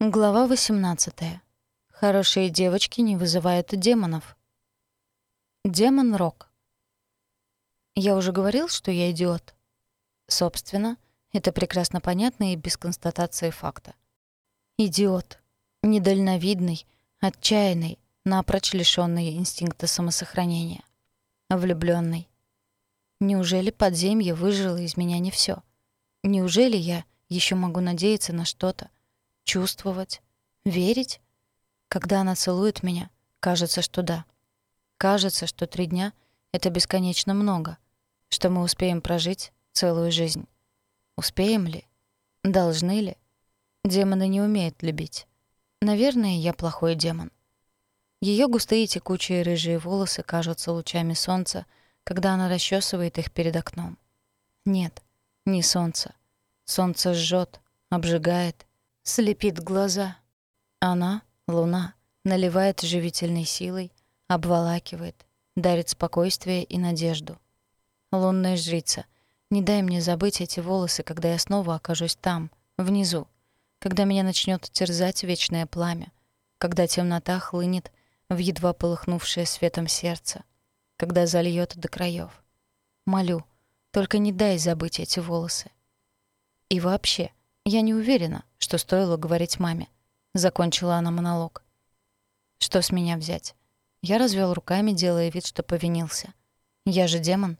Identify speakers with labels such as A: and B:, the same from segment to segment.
A: Глава 18. Хорошие девочки не вызывают демонов. Демон Рок. Я уже говорил, что я идиот. Собственно, это прекрасно понятно и без констатации факта. Идиот. Недальновидный, отчаянный, напрочь лишённый инстинкта самосохранения. Влюблённый. Неужели подземье выжило из меня не всё? Неужели я ещё могу надеяться на что-то, чувствовать, верить? Когда она целует меня, кажется, что да. Кажется, что три дня — это бесконечно много, что мы успеем прожить целую жизнь. Успеем ли? Должны ли? Демоны не умеют любить. Наверное, я плохой демон. Ее густые текучие рыжие волосы кажутся лучами солнца, когда она расчесывает их перед окном. Нет, не солнце. Солнце жжет, обжигает, слепит глаза. Она, луна, наливает живительной силой, обволакивает, дарит спокойствие и надежду. Лунная жрица, не дай мне забыть эти волосы, когда я снова окажусь там, внизу, когда меня начнет терзать вечное пламя, когда темнота хлынет в едва полыхнувшее светом сердце, когда зальет до краев. Молю, только не дай забыть эти волосы. И вообще, я не уверена, что стоило говорить маме. Закончила она монолог. Что с меня взять? Я развел руками, делая вид, что повинился. Я же демон.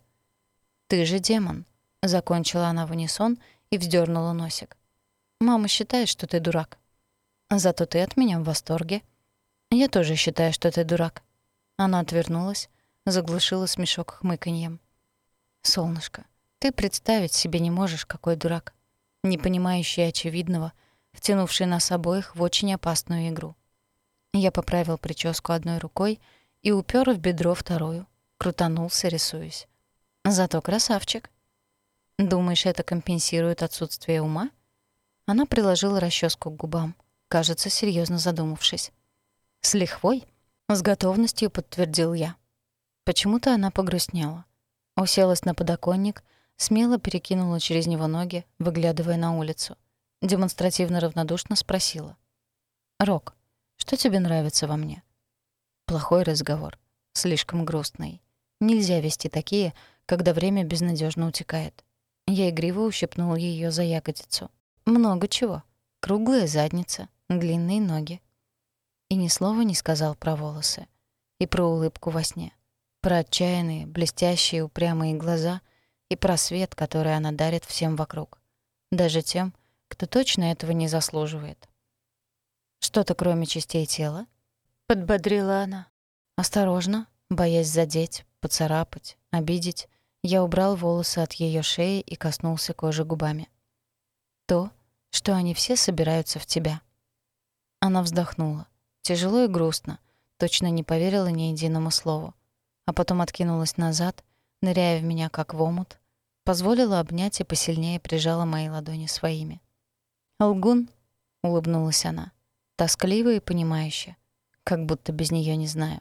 A: Ты же демон. Закончила она в унисон и вздернула носик. Мама считает, что ты дурак. Зато ты от меня в восторге. Я тоже считаю, что ты дурак. Она отвернулась, заглушила смешок хмыканьем. Солнышко, ты представить себе не можешь, какой дурак не понимающий очевидного, втянувший нас обоих в очень опасную игру. Я поправил прическу одной рукой и упер в бедро вторую, крутанулся, рисуясь. Зато красавчик. Думаешь, это компенсирует отсутствие ума? Она приложила расческу к губам, кажется, серьезно задумавшись. С лихвой, с готовностью подтвердил я. Почему-то она погрустнела. Уселась на подоконник — смело перекинула через него ноги, выглядывая на улицу. Демонстративно равнодушно спросила. «Рок, что тебе нравится во мне?» Плохой разговор. Слишком грустный. Нельзя вести такие, когда время безнадежно утекает. Я игриво ущипнул ее за ягодицу. Много чего. Круглая задница, длинные ноги. И ни слова не сказал про волосы. И про улыбку во сне. Про отчаянные, блестящие, упрямые глаза — и просвет, который она дарит всем вокруг, даже тем, кто точно этого не заслуживает. «Что-то кроме частей тела?» — подбодрила она. Осторожно, боясь задеть, поцарапать, обидеть, я убрал волосы от ее шеи и коснулся кожи губами. «То, что они все собираются в тебя». Она вздохнула, тяжело и грустно, точно не поверила ни единому слову, а потом откинулась назад, ныряя в меня как в омут, позволила обнять и посильнее прижала мои ладони своими. «Лгун?» — улыбнулась она, тоскливо и понимающе, как будто без нее не знаю.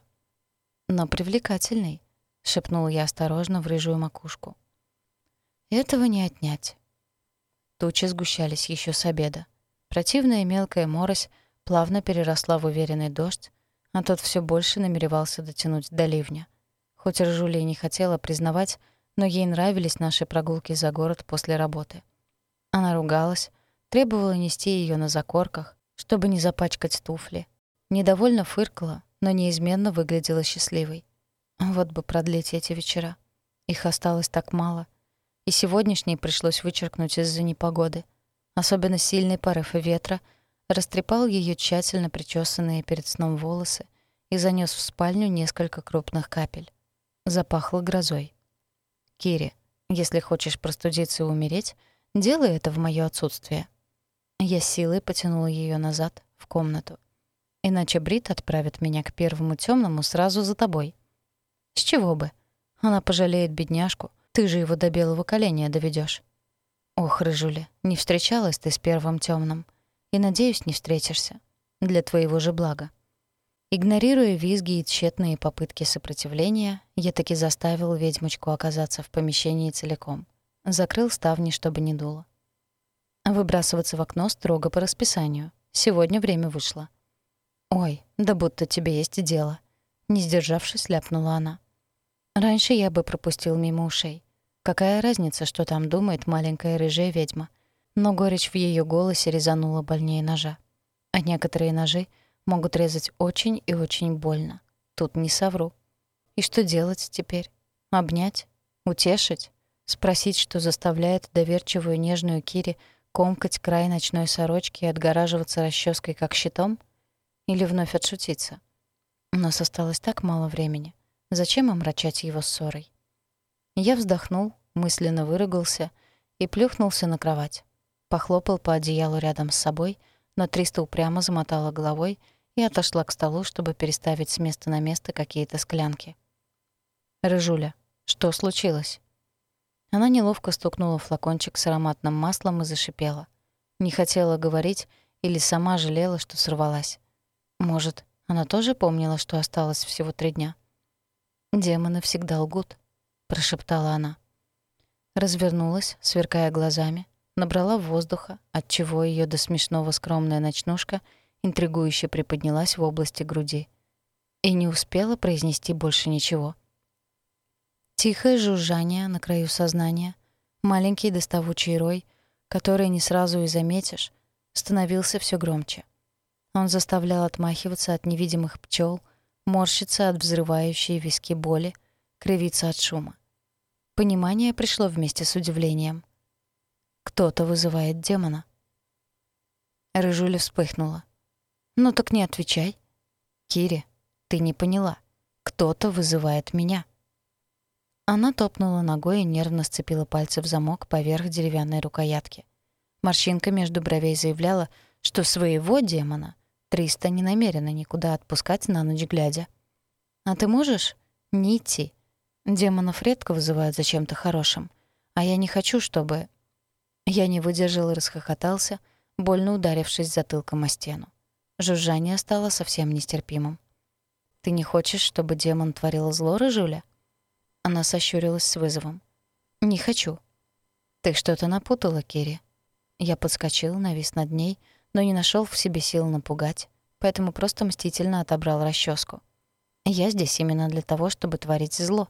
A: «Но привлекательный», — шепнул я осторожно в рыжую макушку. «Этого не отнять». Тучи сгущались еще с обеда. Противная мелкая морось плавно переросла в уверенный дождь, а тот все больше намеревался дотянуть до ливня — Хоть Ржуля и не хотела признавать, но ей нравились наши прогулки за город после работы. Она ругалась, требовала нести ее на закорках, чтобы не запачкать туфли. Недовольно фыркала, но неизменно выглядела счастливой. Вот бы продлить эти вечера. Их осталось так мало. И сегодняшний пришлось вычеркнуть из-за непогоды. Особенно сильный порыв ветра растрепал ее тщательно причесанные перед сном волосы и занес в спальню несколько крупных капель. Запахло грозой. «Кири, если хочешь простудиться и умереть, делай это в моё отсутствие». Я силой потянула её назад, в комнату. «Иначе Брит отправит меня к первому тёмному сразу за тобой». «С чего бы? Она пожалеет бедняжку. Ты же его до белого коленя доведёшь». «Ох, Рыжуля, не встречалась ты с первым тёмным. И, надеюсь, не встретишься. Для твоего же блага. Игнорируя визги и тщетные попытки сопротивления, я таки заставил ведьмочку оказаться в помещении целиком. Закрыл ставни, чтобы не дуло. Выбрасываться в окно строго по расписанию, Сегодня время вышло». «Ой, да будто тебе есть дело». Не сдержавшись, ляпнула она. Раньше я бы пропустил мимо ушей. Какая разница, что там думает маленькая рыжая ведьма? Но горечь в ее голосе резанула больнее ножа. А некоторые ножи могут резать очень и очень больно. Тут не совру. И что делать теперь? Обнять? Утешить? Спросить, что заставляет доверчивую нежную Кири комкать край ночной сорочки и отгораживаться расческой как щитом? Или вновь отшутиться? У нас осталось так мало времени. Зачем омрачать его ссорой? Я вздохнул, мысленно выругался и плюхнулся на кровать. Похлопал по одеялу рядом с собой, но Триста упрямо замотала головой и отошла к столу, чтобы переставить с места на место какие-то склянки. «Рыжуля, что случилось?» Она неловко стукнула флакончик с ароматным маслом и зашипела. Не хотела говорить или сама жалела, что сорвалась. Может, она тоже помнила, что осталось всего три дня? «Демоны всегда лгут», — прошептала она. Развернулась, сверкая глазами, набрала воздуха, отчего ее до смешного скромная ночнушка интригующе приподнялась в области груди. И не успела произнести больше ничего. Тихое жужжание на краю сознания, маленький доставучий рой, который не сразу и заметишь, становился все громче. Он заставлял отмахиваться от невидимых пчел, морщиться от взрывающей виски боли, кривиться от шума. Понимание пришло вместе с удивлением. Кто-то вызывает демона. Рыжуля вспыхнула. «Ну так не отвечай. Кири, ты не поняла. Кто-то вызывает меня». Она топнула ногой и нервно сцепила пальцы в замок поверх деревянной рукоятки. Морщинка между бровей заявляла, что своего демона Триста не намерена никуда отпускать на ночь глядя. «А ты можешь не идти?» Демонов редко вызывают за чем-то хорошим. А я не хочу, чтобы... Я не выдержал и расхохотался, больно ударившись затылком о стену. Жужжание стало совсем нестерпимым. «Ты не хочешь, чтобы демон творил зло, Рыжуля?» Она сощурилась с вызовом. «Не хочу». «Ты что-то напутала, Кири». Я подскочил, навис над ней, но не нашел в себе сил напугать, поэтому просто мстительно отобрал расческу. «Я здесь именно для того, чтобы творить зло».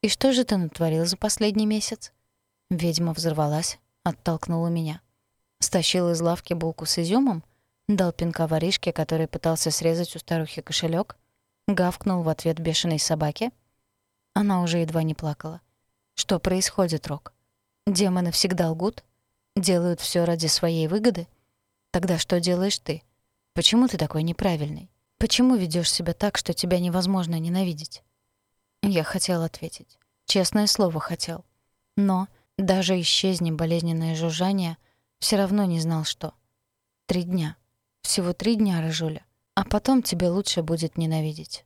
A: «И что же ты натворил за последний месяц?» Ведьма взорвалась, оттолкнула меня. Стащил из лавки булку с изюмом, дал пинка воришке, который пытался срезать у старухи кошелек, гавкнул в ответ бешеной собаке. Она уже едва не плакала. «Что происходит, Рок? Демоны всегда лгут? Делают все ради своей выгоды? Тогда что делаешь ты? Почему ты такой неправильный? Почему ведешь себя так, что тебя невозможно ненавидеть?» Я хотел ответить. Честное слово хотел. Но даже исчезни болезненное жужжание, все равно не знал, что. Три дня. Всего три дня, Рыжуля. А потом тебе лучше будет ненавидеть.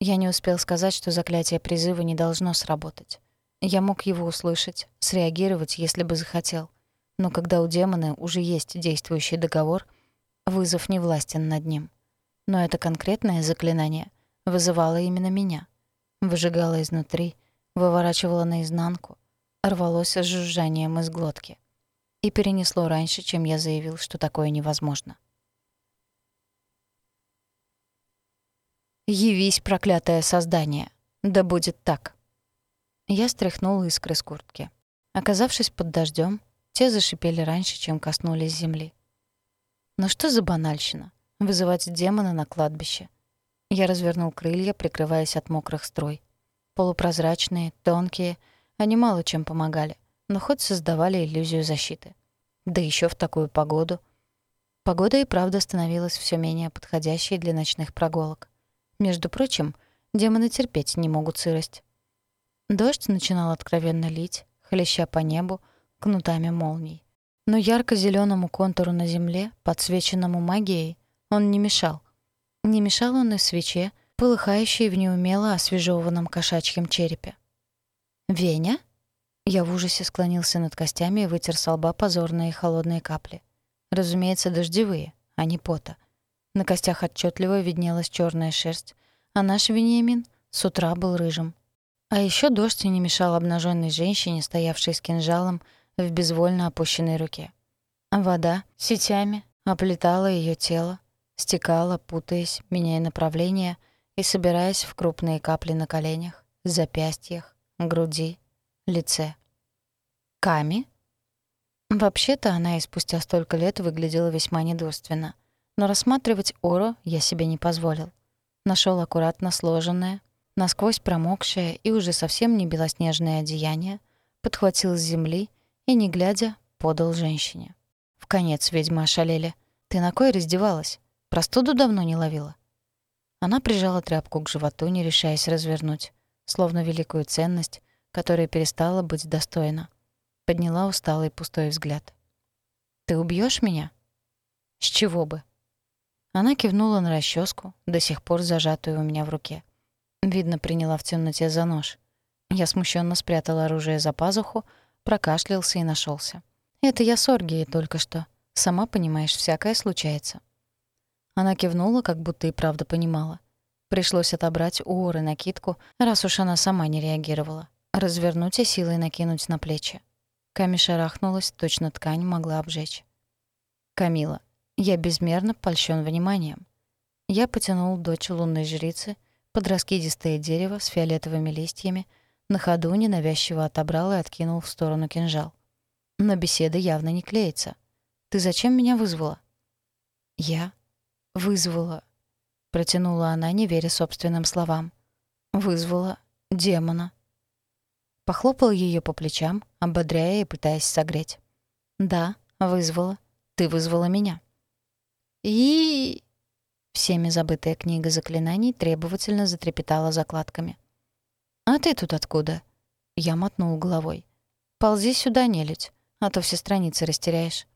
A: Я не успел сказать, что заклятие призыва не должно сработать. Я мог его услышать, среагировать, если бы захотел. Но когда у демона уже есть действующий договор, вызов не властен над ним. Но это конкретное заклинание вызывало именно меня — выжигало изнутри, выворачивало наизнанку, рвалось с жужжанием из глотки. И перенесло раньше, чем я заявил, что такое невозможно. «Явись, проклятое создание! Да будет так!» Я стряхнул искры с куртки. Оказавшись под дождем, те зашипели раньше, чем коснулись земли. Но что за банальщина — вызывать демона на кладбище? Я развернул крылья, прикрываясь от мокрых струй. Полупрозрачные, тонкие, они мало чем помогали, но хоть создавали иллюзию защиты. Да еще в такую погоду. Погода и правда становилась все менее подходящей для ночных прогулок. Между прочим, демоны терпеть не могут сырость. Дождь начинал откровенно лить, хлеща по небу кнутами молний. Но ярко зеленому контуру на земле, подсвеченному магией, он не мешал. Не мешал он и свече, полыхающей в неумело освежеванном кошачьем черепе. «Веня?» Я в ужасе склонился над костями и вытер с лба позорные холодные капли. Разумеется, дождевые, а не пота. На костях отчетливо виднелась черная шерсть, а наш Вениамин с утра был рыжим. А еще дождь не мешал обнаженной женщине, стоявшей с кинжалом в безвольно опущенной руке. Вода сетями оплетала ее тело, стекала, путаясь, меняя направление и собираясь в крупные капли на коленях, запястьях, груди, лице. «Ками?» Вообще-то она и спустя столько лет выглядела весьма недурственно. Но рассматривать Оро я себе не позволил. Нашел аккуратно сложенное, насквозь промокшее и уже совсем не белоснежное одеяние, подхватил с земли и, не глядя, подал женщине. В конец ведьмы ошалели. «Ты на кой раздевалась? Простуду давно не ловила?» Она прижала тряпку к животу, не решаясь развернуть, словно великую ценность, которая перестала быть достойна. Подняла усталый пустой взгляд. «Ты убьешь меня?» «С чего бы?» Она кивнула на расческу, до сих пор зажатую у меня в руке. Видно, приняла в темноте за нож. Я смущенно спрятал оружие за пазуху, прокашлялся и нашелся. «Это я с Оргией только что. Сама понимаешь, всякое случается». Она кивнула, как будто и правда понимала. Пришлось отобрать у Оры накидку, раз уж она сама не реагировала. Развернуть и силой накинуть на плечи. Ками шарахнулась, точно ткань могла обжечь. «Камила, я безмерно польщен вниманием». Я потянул дочь лунной жрицы под раскидистое дерево с фиолетовыми листьями, на ходу ненавязчиво отобрал и откинул в сторону кинжал. Но беседа явно не клеится. «Ты зачем меня вызвала?» «Я?» «Вызвала...» — протянула она, не веря собственным словам. «Вызвала демона». Похлопал ее по плечам, ободряя и пытаясь согреть. «Да, вызвала. Ты вызвала меня». «И...» Всеми забытая книга заклинаний требовательно затрепетала закладками. «А ты тут откуда?» Я мотнул головой. «Ползи сюда, нелюдь, а то все страницы растеряешь».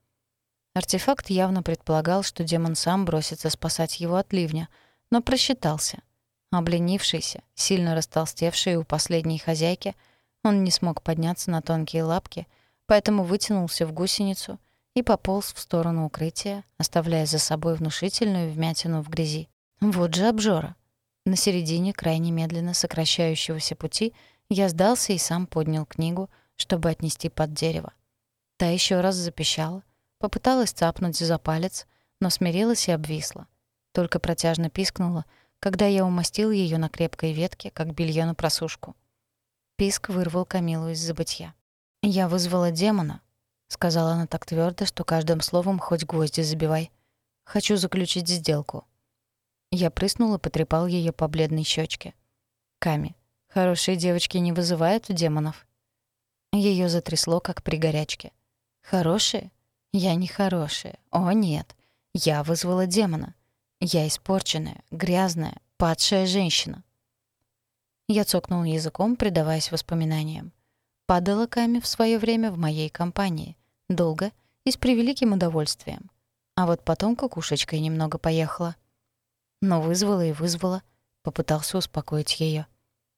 A: Артефакт явно предполагал, что демон сам бросится спасать его от ливня, но просчитался. Обленившийся, сильно растолстевший у последней хозяйки, он не смог подняться на тонкие лапки, поэтому вытянулся в гусеницу и пополз в сторону укрытия, оставляя за собой внушительную вмятину в грязи. Вот же обжора. На середине крайне медленно сокращающегося пути я сдался и сам поднял книгу, чтобы отнести под дерево. Та еще раз запищала, попыталась цапнуть за палец, но смирилась и обвисла. Только протяжно пискнула, когда я умастил ее на крепкой ветке, как белье на просушку. Писк вырвал Камилу из забытья. «Я вызвала демона», — сказала она так твердо, что каждым словом хоть гвозди забивай. «Хочу заключить сделку». Я прыснул и потрепал ее по бледной щечке. «Ками, хорошие девочки не вызывают демонов?» Ее затрясло, как при горячке. «Хорошие? Я не хорошая. О, нет. Я вызвала демона. Я испорченная, грязная, падшая женщина». Я цокнул языком, предаваясь воспоминаниям. Падала Ками в свое время в моей компании. Долго и с превеликим удовольствием. А вот потом кукушечкой немного поехала. Но вызвала и вызвала. Попытался успокоить ее.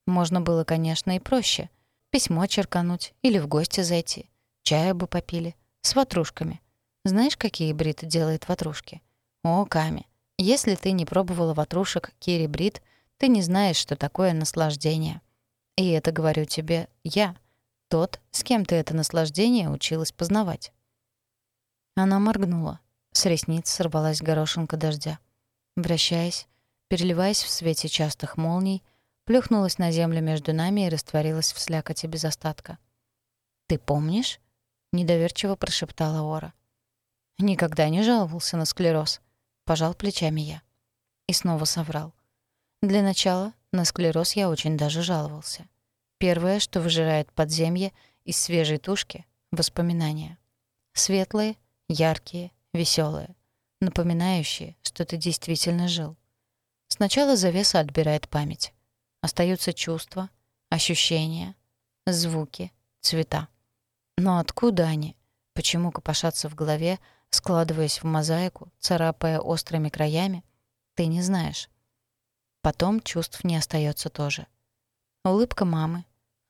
A: Можно было, конечно, и проще. Письмо черкануть или в гости зайти. Чая бы попили. С ватрушками. Знаешь, какие Брит делает ватрушки? О, Ками, если ты не пробовала ватрушек Кири Брит, ты не знаешь, что такое наслаждение. И это говорю тебе я — тот, с кем ты это наслаждение училась познавать. Она моргнула. С ресниц сорвалась горошинка дождя. Вращаясь, переливаясь в свете частых молний, плюхнулась на землю между нами и растворилась в слякоти без остатка. «Ты помнишь?» — недоверчиво прошептала Ора. «Никогда не жаловался на склероз», — пожал плечами я. И снова соврал. Для начала на склероз я очень даже жаловался. Первое, что выжирает подземье из свежей тушки — воспоминания. Светлые, яркие, веселые, напоминающие, что ты действительно жил. Сначала завеса отбирает память. Остаются чувства, ощущения, звуки, цвета. Но откуда они? Почему копошатся в голове, складываясь в мозаику, царапая острыми краями? Ты не знаешь. Потом чувств не остается тоже. Улыбка мамы,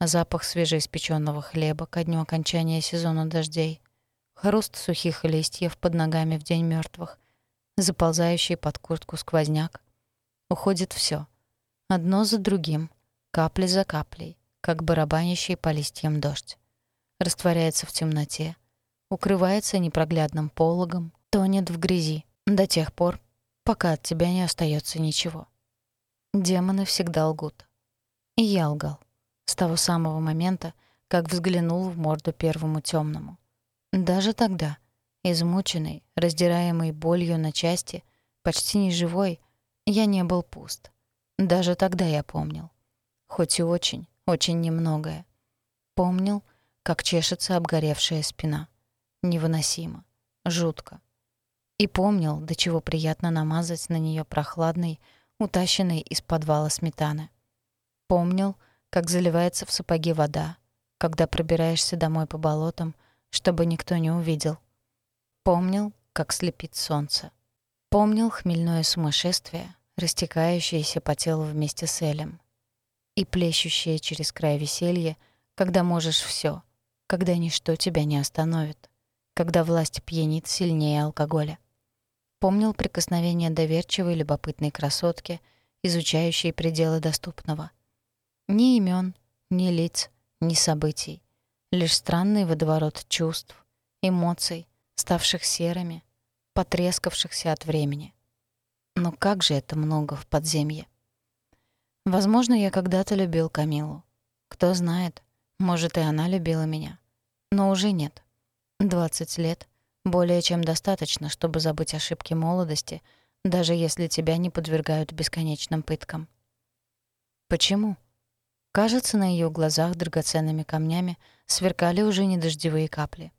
A: запах свежеиспечённого хлеба ко дню окончания сезона дождей, хруст сухих листьев под ногами в день мёртвых, заползающий под куртку сквозняк. Уходит всё, Одно за другим, капли за каплей, как барабанящий по листьям дождь. Растворяется в темноте, укрывается непроглядным пологом, тонет в грязи до тех пор, пока от тебя не остается ничего. Демоны всегда лгут. И я лгал. С того самого момента, как взглянул в морду первому темному. Даже тогда, измученный, раздираемый болью на части, почти неживой, я не был пуст. Даже тогда я помнил. Хоть и очень, очень немногое. Помнил, как чешется обгоревшая спина. Невыносимо. Жутко. И помнил, до чего приятно намазать на нее прохладной, утащенной из подвала сметаны. Помнил, как заливается в сапоги вода, когда пробираешься домой по болотам, чтобы никто не увидел. Помнил, как слепит солнце. Помнил хмельное сумасшествие, растекающееся по телу вместе с Элем. И плещущее через край веселье, когда можешь все, когда ничто тебя не остановит, когда власть пьянит сильнее алкоголя. Помнил прикосновение доверчивой любопытной красотки, изучающей пределы доступного. Ни имен, ни лиц, ни событий. Лишь странный водоворот чувств, эмоций, ставших серыми, потрескавшихся от времени. Но как же это много в подземье. Возможно, я когда-то любил Камилу. Кто знает, может, и она любила меня. Но уже нет. Двадцать лет — более чем достаточно, чтобы забыть ошибки молодости, даже если тебя не подвергают бесконечным пыткам. Почему? Кажется, на ее глазах драгоценными камнями сверкали уже не дождевые капли.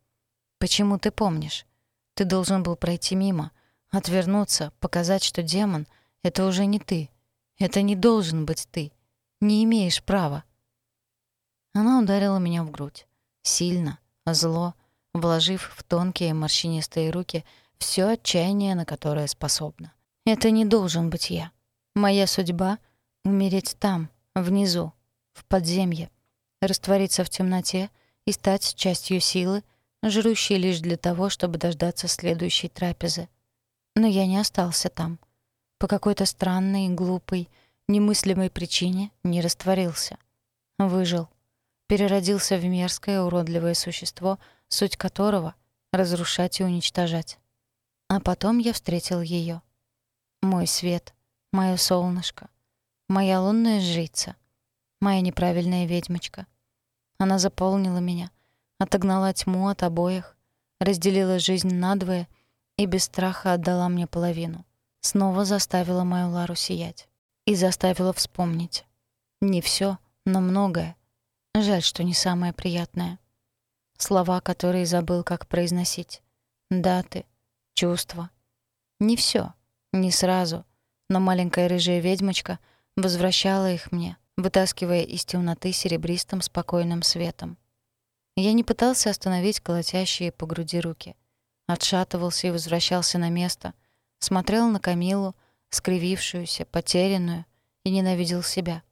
A: Почему ты помнишь? Ты должен был пройти мимо, отвернуться, показать, что демон — это уже не ты. Это не должен быть ты. Не имеешь права. Она ударила меня в грудь. Сильно, зло, вложив в тонкие морщинистые руки все отчаяние, на которое способна. Это не должен быть я. Моя судьба — умереть там, внизу, в подземье, раствориться в темноте и стать частью силы, жрущей лишь для того, чтобы дождаться следующей трапезы. Но я не остался там. По какой-то странной, глупой, немыслимой причине не растворился. Выжил. Переродился в мерзкое, уродливое существо, суть которого — разрушать и уничтожать. А потом я встретил ее. Мой свет, моё солнышко, моя лунная жрица, моя неправильная ведьмочка. Она заполнила меня, отогнала тьму от обоих, разделила жизнь надвое и без страха отдала мне половину. Снова заставила мою Лару сиять. И заставила вспомнить. Не всё, но многое. Жаль, что не самое приятное. Слова, которые забыл, как произносить. Даты, чувства. Не всё, не сразу, но маленькая рыжая ведьмочка возвращала их мне, вытаскивая из темноты серебристым спокойным светом. Я не пытался остановить колотящие по груди руки. Отшатывался и возвращался на место, смотрел на Камилу, скривившуюся, потерянную, и ненавидел себя.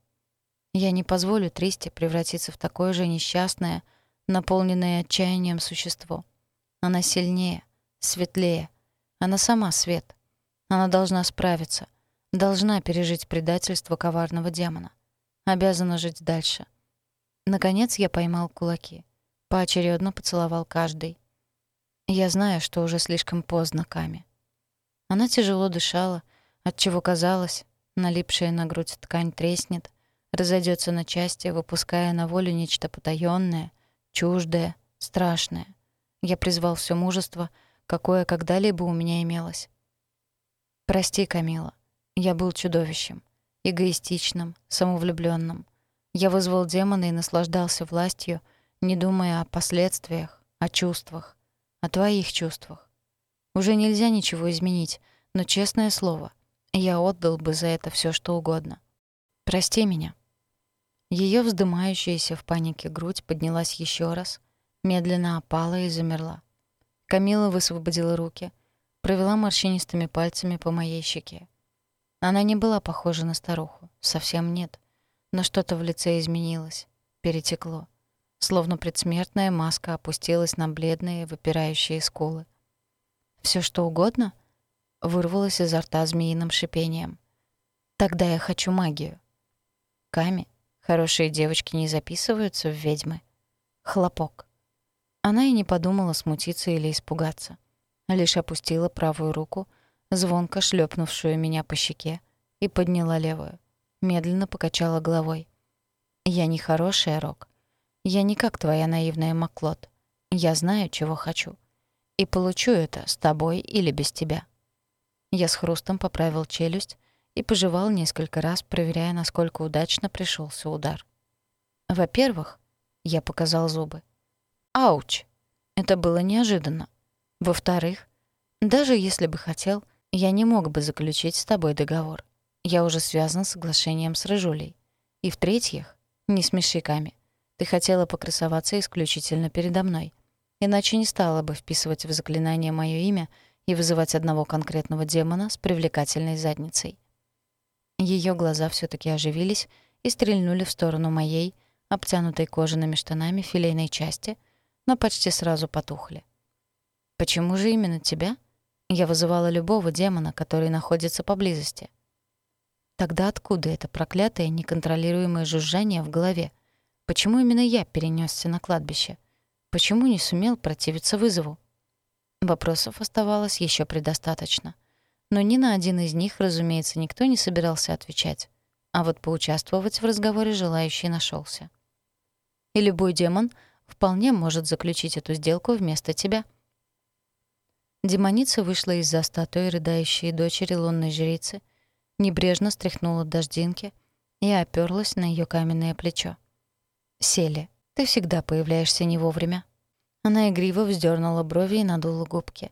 A: Я не позволю Тристе превратиться в такое же несчастное, наполненное отчаянием существо. Она сильнее, светлее. Она сама свет. Она должна справиться, должна пережить предательство коварного демона обязана жить дальше. Наконец я поймал кулаки. Поочередно поцеловал каждый. Я знаю, что уже слишком поздно, Ками. Она тяжело дышала, отчего казалось, налипшая на грудь ткань треснет, разойдется на части, выпуская на волю нечто потаённое, чуждое, страшное. Я призвал все мужество, какое когда-либо у меня имелось. Прости, Камила. Я был чудовищем эгоистичным, самовлюбленным. Я вызвал демона и наслаждался властью, не думая о последствиях, о чувствах, о твоих чувствах. Уже нельзя ничего изменить, но честное слово, я отдал бы за это все, что угодно. Прости меня. Ее вздымающаяся в панике грудь поднялась еще раз, медленно опала и замерла. Камила высвободила руки, провела морщинистыми пальцами по моей щеке. Она не была похожа на старуху, совсем нет. Но что-то в лице изменилось, перетекло. Словно предсмертная маска опустилась на бледные, выпирающие скулы. Все что угодно?» — вырвалось изо рта змеиным шипением. «Тогда я хочу магию». «Ками, хорошие девочки не записываются в ведьмы». Хлопок. Она и не подумала смутиться или испугаться. лишь опустила правую руку, звонко шлепнувшую меня по щеке, и подняла левую. Медленно покачала головой. «Я не хорошая, Рок. Я не как твоя наивная Маклод. Я знаю, чего хочу. И получу это с тобой или без тебя». Я с хрустом поправил челюсть и пожевал несколько раз, проверяя, насколько удачно пришелся удар. Во-первых, я показал зубы. Ауч! Это было неожиданно. Во-вторых, даже если бы хотел, я не мог бы заключить с тобой договор. Я уже связан соглашением с Рыжулей. И в-третьих, не смеши Ками. Ты хотела покрасоваться исключительно передо мной. Иначе не стала бы вписывать в заклинание моё имя и вызывать одного конкретного демона с привлекательной задницей. Её глаза всё таки оживились и стрельнули в сторону моей, обтянутой кожаными штанами филейной части, но почти сразу потухли. «Почему же именно тебя?» Я вызывала любого демона, который находится поблизости. Тогда откуда это проклятое неконтролируемое жужжание в голове? Почему именно я перенесся на кладбище? Почему не сумел противиться вызову? Вопросов оставалось еще предостаточно. Но ни на один из них, разумеется, никто не собирался отвечать. А вот поучаствовать в разговоре желающий нашелся. И любой демон вполне может заключить эту сделку вместо тебя. Демоница вышла из-за статуи рыдающей дочери лунной жрицы, небрежно стряхнула дождинки и оперлась на ее каменное плечо. «Сели, ты всегда появляешься не вовремя». Она игриво вздернула брови и надула губки.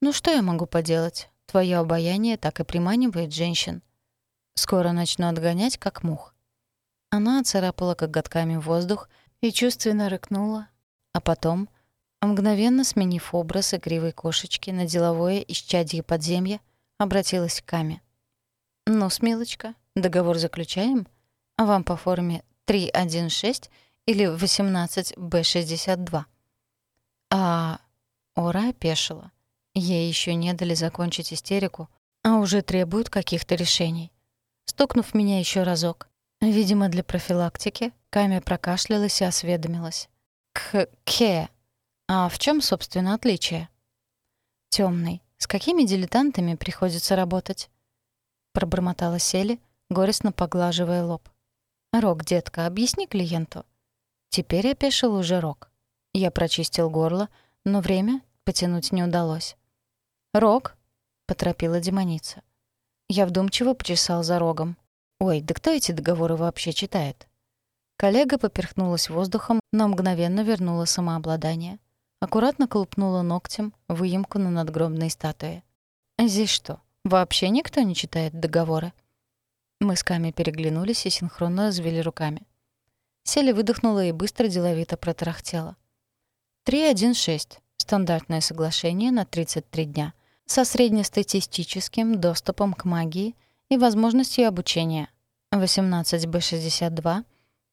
A: «Ну что я могу поделать? Твое обаяние так и приманивает женщин. Скоро начну отгонять, как мух». Она оцарапала коготками воздух и чувственно рыкнула, а потом, мгновенно сменив образ игривой кошечки на деловое исчадье подземья, обратилась к Каме. «Ну, смелочка, договор заключаем? Вам по форме 316 или 18Б62?» А Ора опешила. Ей еще не дали закончить истерику, а уже требуют каких-то решений. Стукнув меня еще разок, видимо, для профилактики, Ками прокашлялась и осведомилась. «К-ке. А в чем, собственно, отличие?» Темный. С какими дилетантами приходится работать?» Пробормотала Сели, горестно поглаживая лоб. «Рок, детка, объясни клиенту». Теперь опешил уже Рок. Я прочистил горло, но время потянуть не удалось. «Рог!» — поторопила демоница. Я вдумчиво почесал за рогом. «Ой, да кто эти договоры вообще читает?» Коллега поперхнулась воздухом, но мгновенно вернула самообладание. Аккуратно колупнула ногтем выемку на надгробной статуе. «Здесь что, вообще никто не читает договоры?» Мы с Ками переглянулись и синхронно развели руками. Сели выдохнула и быстро деловито протарахтела. 3.1.6. Стандартное соглашение на 33 дня со среднестатистическим доступом к магии и возможностью обучения. 18Б62.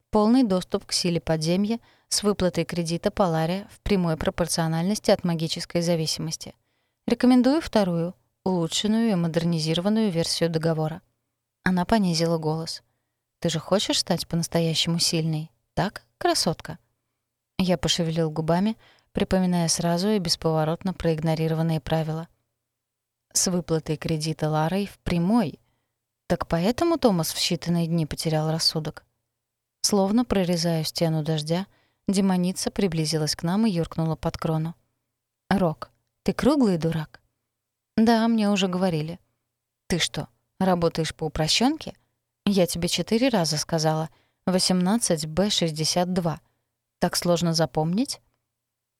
A: Полный доступ к силе подземья с выплатой кредита Полария в прямой пропорциональности от магической зависимости. Рекомендую вторую, улучшенную и модернизированную версию договора. Она понизила голос. «Ты же хочешь стать по-настоящему сильной, так, красотка?» Я пошевелил губами, припоминая сразу и бесповоротно проигнорированные правила. С выплатой кредита Ларой в прямой. Так поэтому Томас в считанные дни потерял рассудок. Словно прорезая стену дождя, демоница приблизилась к нам и юркнула под крону. «Рок, ты круглый дурак?» «Да, мне уже говорили». «Ты что, работаешь по упрощенке? Я тебе четыре раза сказала. 18Б62. Так сложно запомнить?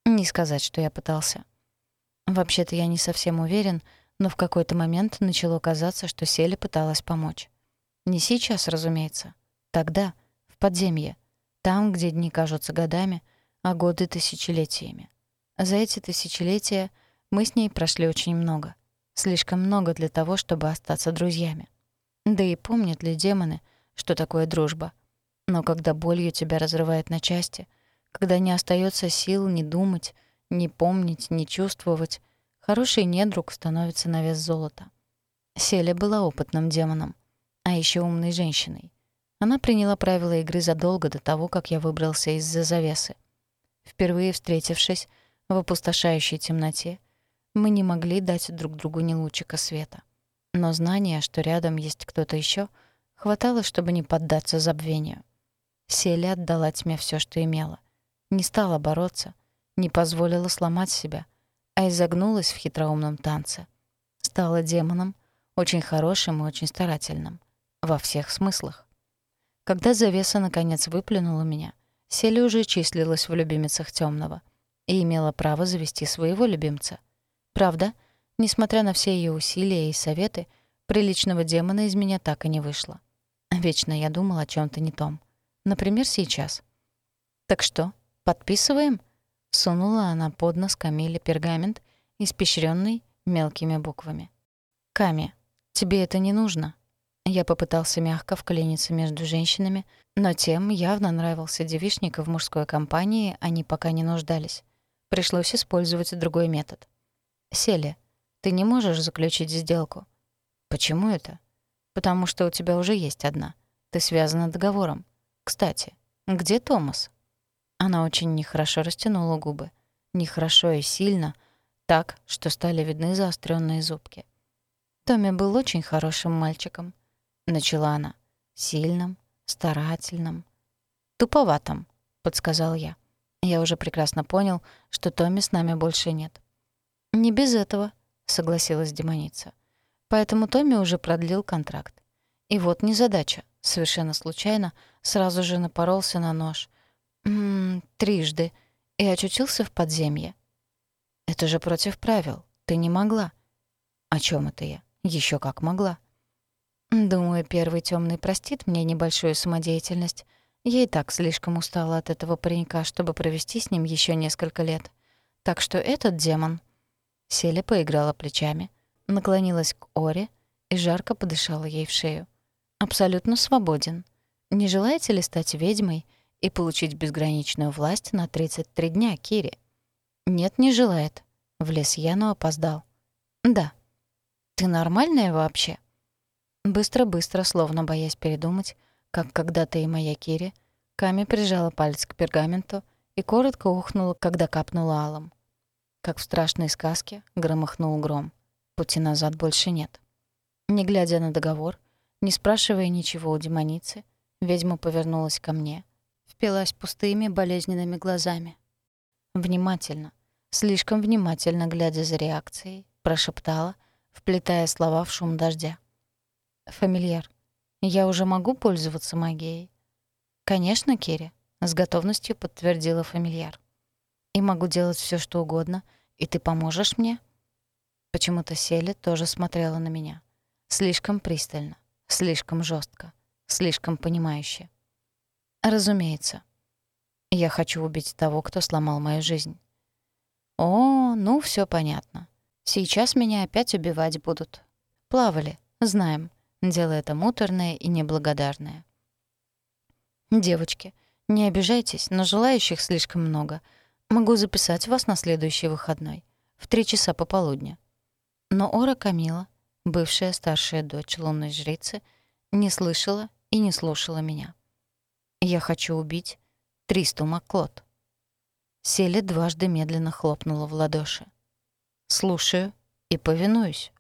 A: Не сказать, что я пытался. Вообще-то я не совсем уверен, но в какой-то момент начало казаться, что Селя пыталась помочь. Не сейчас, разумеется. Тогда, в подземье. Там, где дни кажутся годами, а годы — тысячелетиями. За эти тысячелетия мы с ней прошли очень много. Слишком много для того, чтобы остаться друзьями. Да и помнят ли демоны, что такое дружба? Но когда болью тебя разрывает на части — когда не остается сил ни думать, ни помнить, ни чувствовать, хороший недруг становится на вес золота. Селя была опытным демоном, а еще умной женщиной. Она приняла правила игры задолго до того, как я выбрался из-за завесы. Впервые встретившись в опустошающей темноте, Мы не могли дать друг другу ни лучика света. Но знание, что рядом есть кто-то еще, хватало, чтобы не поддаться забвению. Селия отдала тьме все, что имела. Не стала бороться, не позволила сломать себя, а изогнулась в хитроумном танце. Стала демоном, очень хорошим и очень старательным. Во всех смыслах. Когда завеса наконец выплюнула меня, Селия уже числилась в любимицах темного и имела право завести своего любимца. Правда, несмотря на все ее усилия и советы, приличного демона из меня так и не вышло. Вечно я думал о чем то не том. Например, сейчас. «Так что, подписываем?» Сунула она под нос Камиле пергамент, испещренный мелкими буквами. «Ками, тебе это не нужно». Я попытался мягко вклиниться между женщинами, но тем явно нравился девичник, в мужской компании они пока не нуждались. Пришлось использовать другой метод. «Селия, ты не можешь заключить сделку». «Почему это?» «Потому что у тебя уже есть одна. Ты связана договором. Кстати, где Томас? Она очень нехорошо растянула губы. Нехорошо и сильно, так, что стали видны заостренные зубки. Томми был очень хорошим мальчиком, начала она. Сильным, старательным, туповатым, подсказал я. Я уже прекрасно понял, что Томми с нами больше нет. Не без этого, согласилась демоница. Поэтому Томми уже продлил контракт. И вот незадача. Совершенно случайно сразу же напоролся на нож. М трижды. И очутился в подземье. Это же против правил. Ты не могла. О чем это я? Еще как могла. Думаю, первый темный простит мне небольшую самодеятельность. Я и так слишком устала от этого паренька, чтобы провести с ним еще несколько лет. Так что этот демон... Селя поиграла плечами, наклонилась к Оре и жарко подышала ей в шею абсолютно свободен. Не желаете ли стать ведьмой и получить безграничную власть на 33 дня, Кири? Нет, не желает. Влез я, но опоздал. Да. Ты нормальная вообще? Быстро-быстро, словно боясь передумать, как когда-то и моя Кири, Ками прижала палец к пергаменту и коротко ухнула, когда капнула алом. Как в страшной сказке громыхнул гром. Пути назад больше нет. Не глядя на договор, не спрашивая ничего у демоницы, ведьма повернулась ко мне, впилась пустыми болезненными глазами. Внимательно, слишком внимательно глядя за реакцией, прошептала, вплетая слова в шум дождя. «Фамильяр, я уже могу пользоваться магией?» «Конечно, Кири», — с готовностью подтвердила фамильяр. «И могу делать все, что угодно, и ты поможешь мне?» Почему-то Селя тоже смотрела на меня. Слишком пристально. Слишком жестко, слишком понимающе. Разумеется. Я хочу убить того, кто сломал мою жизнь. О, ну все понятно. Сейчас меня опять убивать будут. Плавали, знаем. Дело это муторное и неблагодарное. Девочки, не обижайтесь, но желающих слишком много. Могу записать вас на следующий выходной. В три часа пополудня. Но Ора Камила бывшая старшая дочь лунной жрицы, не слышала и не слушала меня. «Я хочу убить Тристу Маклот». Селя дважды медленно хлопнула в ладоши. «Слушаю и повинуюсь,